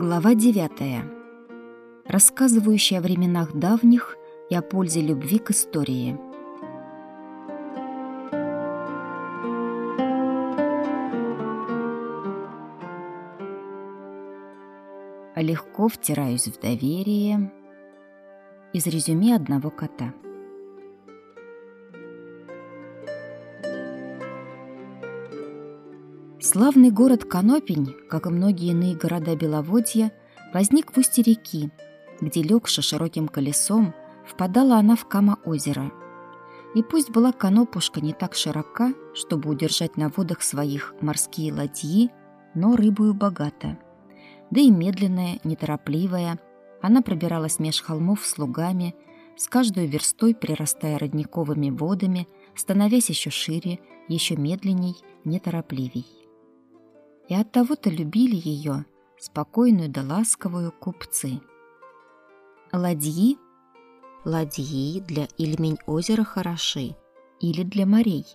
Глава 9. Рассказывающая о временах давних и о пользе любви к истории. Легко втираюсь в доверие. Из резюме одного кота. Славный город Конопень, как и многие иные города Беловодья, возник в устье реки, где, легши широким колесом, впадала она в Кама-озеро. И пусть была Конопушка не так широка, чтобы удержать на водах своих морские ладьи, но рыбою богата. Да и медленная, неторопливая, она пробиралась меж холмов слугами, с каждой верстой прирастая родниковыми водами, становясь еще шире, еще медленней, неторопливей и от того-то любили ее, спокойную да ласковую купцы. Ладьи? Ладьи для Ильмень озера хороши или для морей.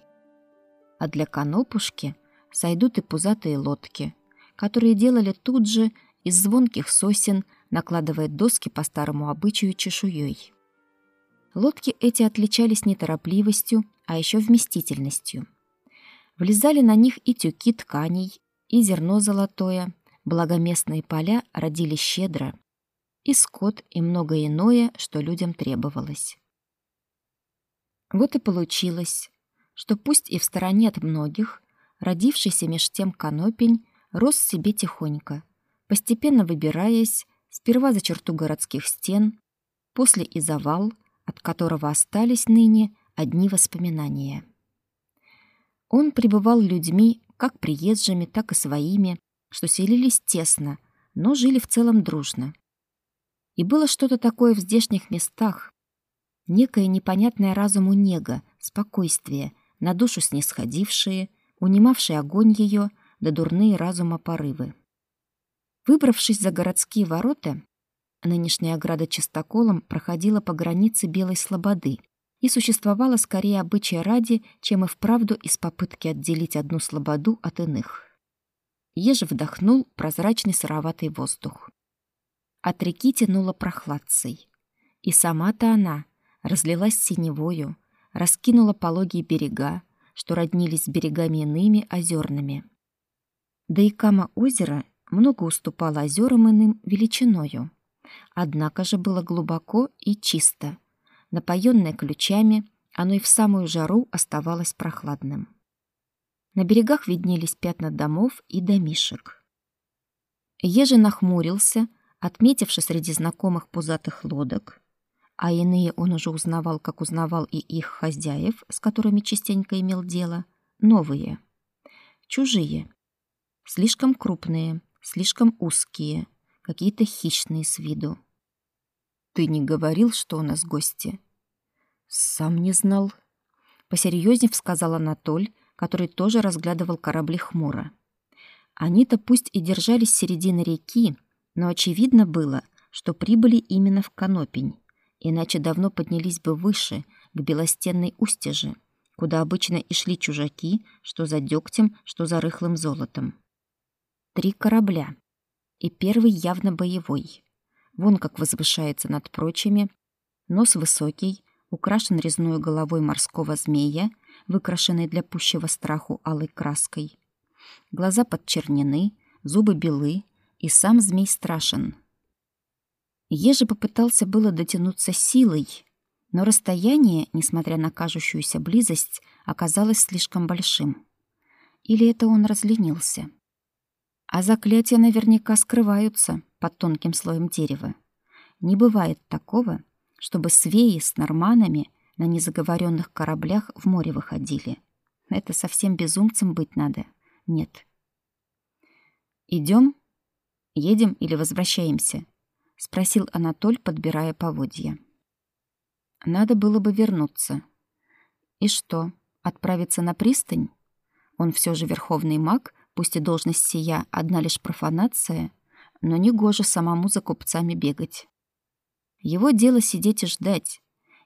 А для конопушки сойдут и пузатые лодки, которые делали тут же из звонких сосен, накладывая доски по старому обычаю чешуей. Лодки эти отличались неторопливостью, а еще вместительностью. Влезали на них и тюки тканей, и зерно золотое, благоместные поля родили щедро, и скот, и многое иное, что людям требовалось. Вот и получилось, что пусть и в стороне от многих, родившийся меж тем конопень рос себе тихонько, постепенно выбираясь сперва за черту городских стен, после и завал, от которого остались ныне одни воспоминания. Он пребывал людьми как приезжими, так и своими, что селились тесно, но жили в целом дружно. И было что-то такое в здешних местах, некое непонятное разуму нега, спокойствие, на душу снисходившие, унимавшие огонь ее, да дурные разума порывы. Выбравшись за городские ворота, нынешняя ограда чистоколом проходила по границе Белой Слободы, и существовала скорее обычая ради, чем и вправду из попытки отделить одну слободу от иных. Еже вдохнул прозрачный сыроватый воздух. От реки тянуло прохладцей. И сама-то она разлилась синевою, раскинула пологие берега, что роднились с берегами иными озерными. Да и кама озера много уступала озерам иным величиною. Однако же было глубоко и чисто, Напоенное ключами, оно и в самую жару оставалось прохладным. На берегах виднелись пятна домов и домишек. Ежи нахмурился, отметивши среди знакомых пузатых лодок, а иные он уже узнавал, как узнавал и их хозяев, с которыми частенько имел дело, новые, чужие, слишком крупные, слишком узкие, какие-то хищные с виду. «Ты не говорил, что у нас гости?» «Сам не знал», — посерьезнее сказал Анатоль, который тоже разглядывал корабли хмуро. Они-то пусть и держались середины реки, но очевидно было, что прибыли именно в Конопень, иначе давно поднялись бы выше, к белостенной устеже, куда обычно и шли чужаки, что за дегтем, что за рыхлым золотом. Три корабля, и первый явно боевой. Вон как возвышается над прочими, нос высокий, украшен резной головой морского змея, выкрашенной для пущего страху алой краской. Глаза подчернены, зубы белы, и сам змей страшен. Еже попытался было дотянуться силой, но расстояние, несмотря на кажущуюся близость, оказалось слишком большим. Или это он разленился? А заклятия наверняка скрываются под тонким слоем дерева. Не бывает такого, чтобы свеи с норманами на незаговоренных кораблях в море выходили. Это совсем безумцем быть надо. Нет. Идем, Едем или возвращаемся? спросил Анатоль, подбирая поводья. Надо было бы вернуться. И что, отправиться на пристань? Он все же верховный маг, пусть и должность сия одна лишь профанация, но не гоже самому за купцами бегать. Его дело сидеть и ждать.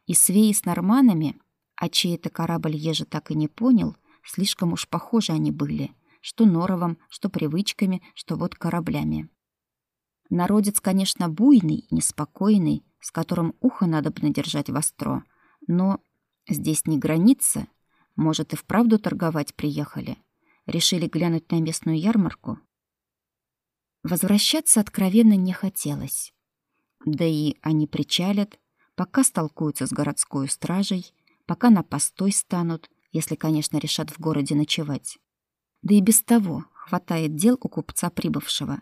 И свеи с норманами, а чей это корабль Ежи так и не понял, слишком уж похожи они были, что норовом, что привычками, что вот кораблями. Народец, конечно, буйный, неспокойный, с которым ухо надо бы надержать востро, но здесь не граница, может, и вправду торговать приехали. Решили глянуть на местную ярмарку. Возвращаться откровенно не хотелось. Да и они причалят, пока столкуются с городской стражей, пока на постой станут, если, конечно, решат в городе ночевать. Да и без того хватает дел у купца прибывшего.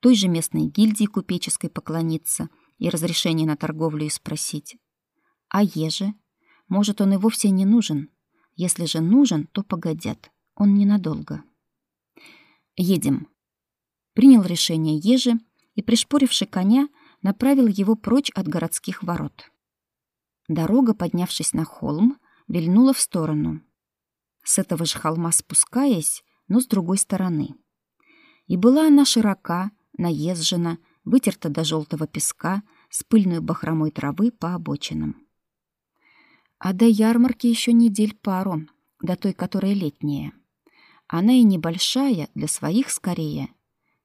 Той же местной гильдии купеческой поклониться и разрешение на торговлю и спросить. А еже? Может, он и вовсе не нужен. Если же нужен, то погодят. Он ненадолго. Едем. Принял решение ежи и, пришпоривши коня, направил его прочь от городских ворот. Дорога, поднявшись на холм, вильнула в сторону. С этого же холма спускаясь, но с другой стороны. И была она широка, наезжена, вытерта до желтого песка, с пыльной бахромой травы по обочинам. А до ярмарки еще недель пару, до той, которая летняя. Она и небольшая, для своих скорее.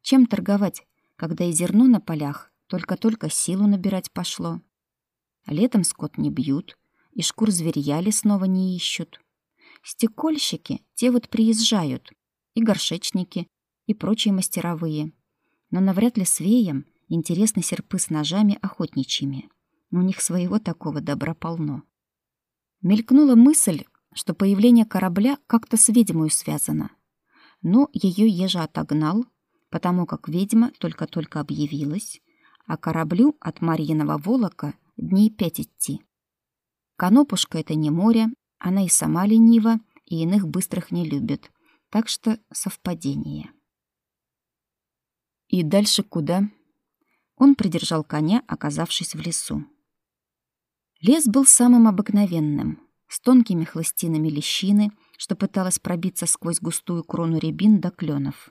Чем торговать, когда и зерно на полях только-только силу набирать пошло? Летом скот не бьют, и шкур зверья лесного не ищут. Стекольщики, те вот приезжают, и горшечники, и прочие мастеровые. Но навряд ли свеям интересны серпы с ножами охотничьими. У них своего такого добра полно. Мелькнула мысль, что появление корабля как-то с ведьмой связано. Но ее ежа отогнал, потому как ведьма только-только объявилась, а кораблю от Марьиного Волока дней пять идти. Конопушка — это не море, она и сама ленива, и иных быстрых не любит, так что совпадение. И дальше куда? Он придержал коня, оказавшись в лесу. Лес был самым обыкновенным, с тонкими хлыстинами лещины, что пыталась пробиться сквозь густую крону рябин до кленов.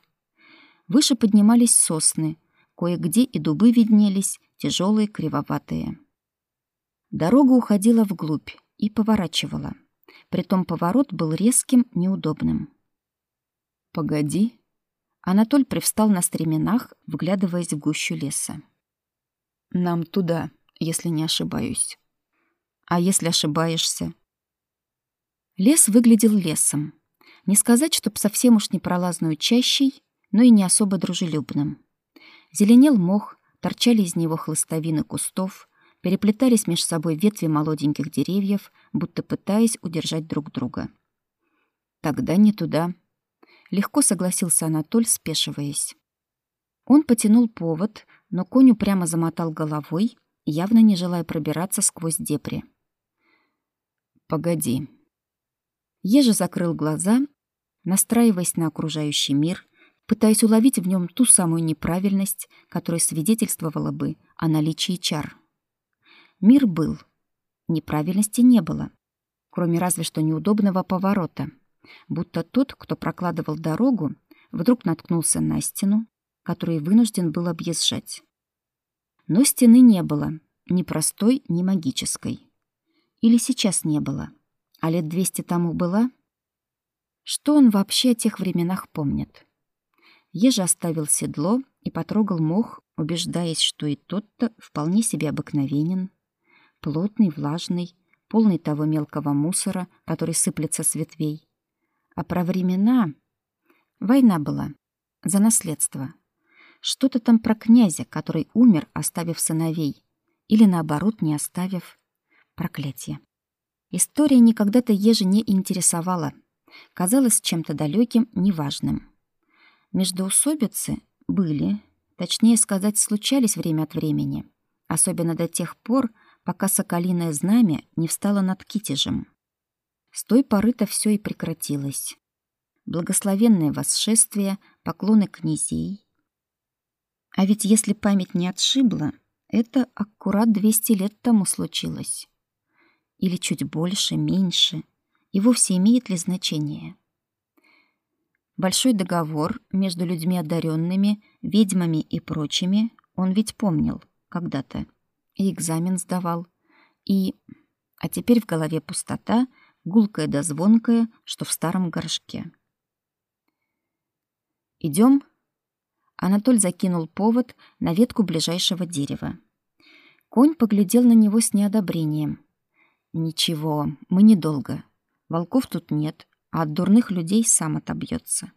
Выше поднимались сосны, кое-где и дубы виднелись, тяжелые, кривоватые. Дорога уходила вглубь и поворачивала. Притом поворот был резким, неудобным. «Погоди». Анатоль привстал на стременах, вглядываясь в гущу леса. «Нам туда, если не ошибаюсь». «А если ошибаешься?» Лес выглядел лесом. Не сказать, чтоб совсем уж непролазную чащей, но и не особо дружелюбным. Зеленел мох, торчали из него хлыстовины кустов, переплетались меж собой ветви молоденьких деревьев, будто пытаясь удержать друг друга. Тогда не туда. Легко согласился Анатоль, спешиваясь. Он потянул повод, но коню прямо замотал головой, явно не желая пробираться сквозь дебри. «Погоди». Ежи закрыл глаза, настраиваясь на окружающий мир, пытаясь уловить в нем ту самую неправильность, которая свидетельствовала бы о наличии чар. Мир был. Неправильности не было. Кроме разве что неудобного поворота. Будто тот, кто прокладывал дорогу, вдруг наткнулся на стену, которую вынужден был объезжать. Но стены не было, ни простой, ни магической. Или сейчас не было, а лет двести тому была? Что он вообще о тех временах помнит? Ежа оставил седло и потрогал мох, убеждаясь, что и тот-то вполне себе обыкновенен, плотный, влажный, полный того мелкого мусора, который сыплется с ветвей. А про времена... Война была. За наследство. Что-то там про князя, который умер, оставив сыновей. Или, наоборот, не оставив. Проклятие. История никогда-то еже не интересовала. Казалась чем-то далеким, неважным. Междоусобицы были, точнее сказать, случались время от времени. Особенно до тех пор, пока соколиное знамя не встало над Китежем. С той поры-то все и прекратилось. Благословенное восшествие, поклоны князей. А ведь если память не отшибла, это аккурат 200 лет тому случилось. Или чуть больше, меньше. И вовсе имеет ли значение? Большой договор между людьми одаренными, ведьмами и прочими он ведь помнил когда-то и экзамен сдавал, и... А теперь в голове пустота, гулкая да звонкая, что в старом горшке. Идем. Анатоль закинул повод на ветку ближайшего дерева. Конь поглядел на него с неодобрением. «Ничего, мы недолго. Волков тут нет, а от дурных людей сам отобьется».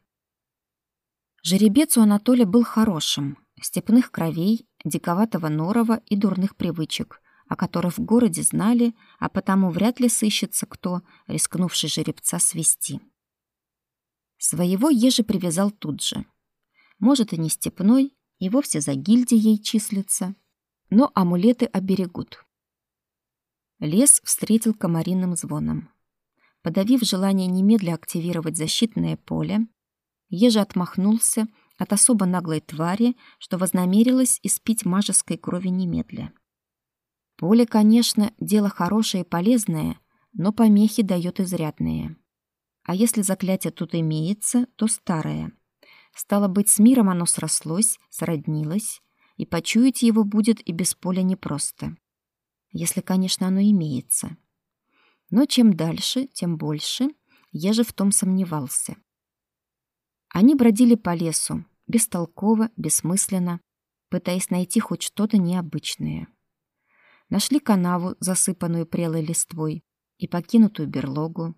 Жеребец у Анатолия был хорошим, степных кровей, диковатого норова и дурных привычек, о которых в городе знали, а потому вряд ли сыщется кто, рискнувший жеребца свести. Своего ежи привязал тут же. Может, и не степной, и вовсе за гильдией числится, но амулеты оберегут. Лес встретил комариным звоном. Подавив желание немедля активировать защитное поле, Ежи отмахнулся от особо наглой твари, что вознамерилась испить мажеской крови немедля. Поле, конечно, дело хорошее и полезное, но помехи дает изрядные. А если заклятие тут имеется, то старое. Стало быть, с миром оно срослось, сроднилось, и почуять его будет и без поля непросто. Если, конечно, оно имеется. Но чем дальше, тем больше, я же в том сомневался. Они бродили по лесу, бестолково, бессмысленно, пытаясь найти хоть что-то необычное. Нашли канаву, засыпанную прелой листвой, и покинутую берлогу,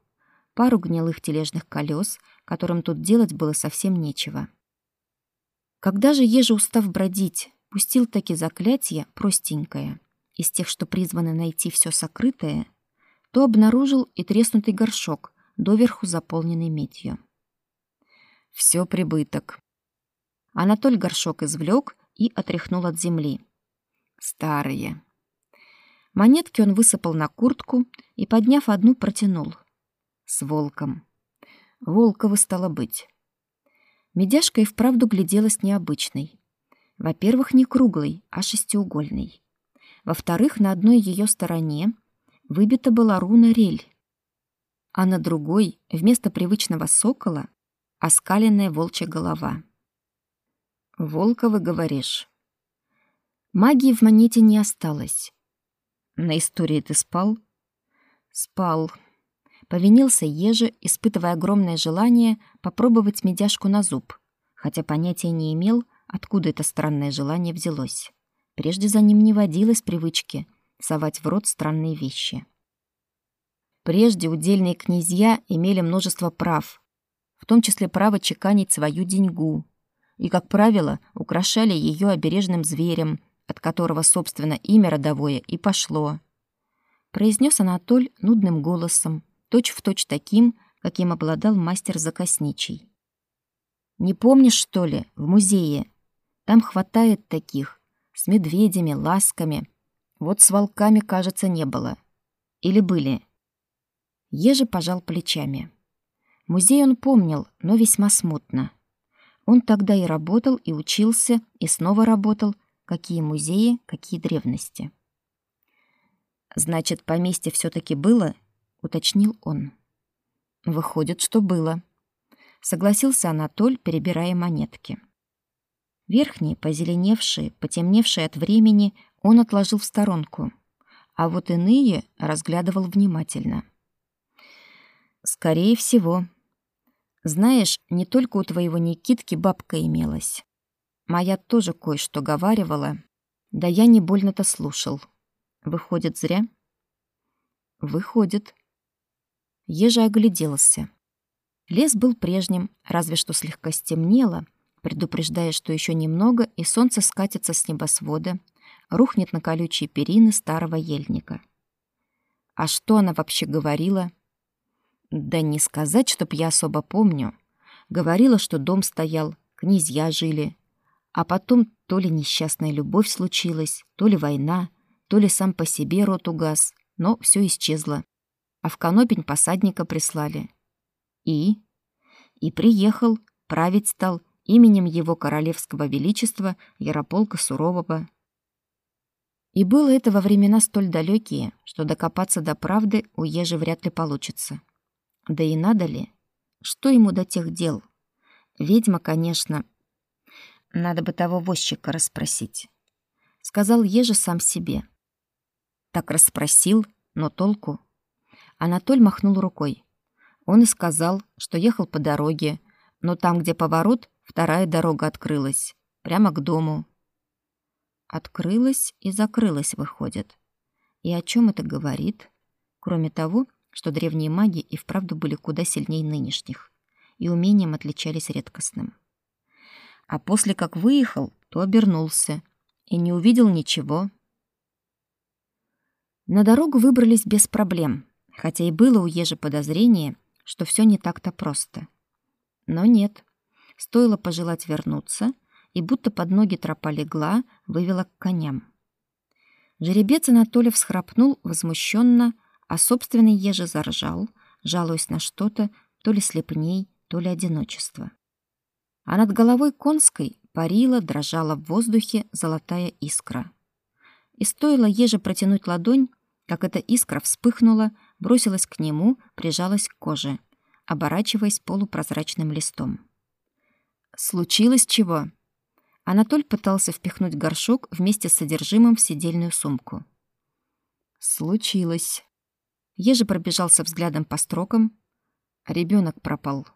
пару гнилых тележных колес, которым тут делать было совсем нечего. Когда же еже, устав бродить, пустил таки заклятие простенькое, из тех, что призваны найти все сокрытое, то обнаружил и треснутый горшок, доверху заполненный медью. Все прибыток. Анатоль горшок извлек и отряхнул от земли. Старые. Монетки он высыпал на куртку и, подняв одну, протянул. С волком. Волковы стало быть. Медяшка и вправду гляделась необычной. Во-первых, не круглой, а шестиугольной. Во-вторых, на одной ее стороне выбита была руна рель, а на другой, вместо привычного сокола, оскаленная волчья голова. «Волковы, говоришь?» Магии в монете не осталось. На истории ты спал? Спал. Повинился Еже, испытывая огромное желание попробовать медяшку на зуб, хотя понятия не имел, откуда это странное желание взялось. Прежде за ним не водилось привычки совать в рот странные вещи. Прежде удельные князья имели множество прав, в том числе право чеканить свою деньгу, и, как правило, украшали ее обережным зверем, от которого, собственно, имя родовое и пошло. Произнес Анатоль нудным голосом, точь-в-точь точь таким, каким обладал мастер закосничий. «Не помнишь, что ли, в музее? Там хватает таких, с медведями, ласками. Вот с волками, кажется, не было. Или были?» Еже пожал плечами. Музей он помнил, но весьма смутно. Он тогда и работал, и учился, и снова работал, Какие музеи, какие древности. Значит, поместье все таки было, уточнил он. Выходит, что было. Согласился Анатоль, перебирая монетки. Верхние, позеленевшие, потемневшие от времени, он отложил в сторонку, а вот иные разглядывал внимательно. Скорее всего. Знаешь, не только у твоего Никитки бабка имелась. Моя тоже кое-что говаривала. Да я не больно-то слушал. Выходит, зря? Выходит. Ежа огляделся. Лес был прежним, разве что слегка стемнело, предупреждая, что еще немного, и солнце скатится с небосвода, рухнет на колючие перины старого ельника. А что она вообще говорила? Да не сказать, чтоб я особо помню. Говорила, что дом стоял, князья жили, а потом то ли несчастная любовь случилась, то ли война, то ли сам по себе рот угас, но все исчезло. А в Конопень посадника прислали. И? И приехал, править стал именем его королевского величества Ярополка Сурового. И было это во времена столь далекие, что докопаться до правды у Ежи вряд ли получится. Да и надо ли? Что ему до тех дел? Ведьма, конечно, надо бы того возчика расспросить. Сказал Ежи сам себе. Так расспросил, но толку. Анатоль махнул рукой. Он и сказал, что ехал по дороге, но там, где поворот, вторая дорога открылась. прямо к дому. Открылась и закрылась, выходит. И о чем это говорит? Кроме того, что древние маги и вправду были куда сильнее нынешних, и умением отличались редкостным. А после как выехал, то обернулся и не увидел ничего. На дорогу выбрались без проблем, хотя и было у Ежи подозрение, что все не так-то просто. Но нет. Стоило пожелать вернуться, и будто под ноги тропа легла, вывела к коням. Жеребец Анатолий всхрапнул возмущенно, а собственный еже заржал, жалуясь на что-то, то ли слепней, то ли одиночество. А над головой конской парила, дрожала в воздухе золотая искра. И стоило еже протянуть ладонь, как эта искра вспыхнула, бросилась к нему, прижалась к коже, оборачиваясь полупрозрачным листом. Случилось чего? Анатоль пытался впихнуть горшок вместе с содержимым в сидельную сумку. Случилось. Еже пробежался взглядом по строкам. Ребенок пропал.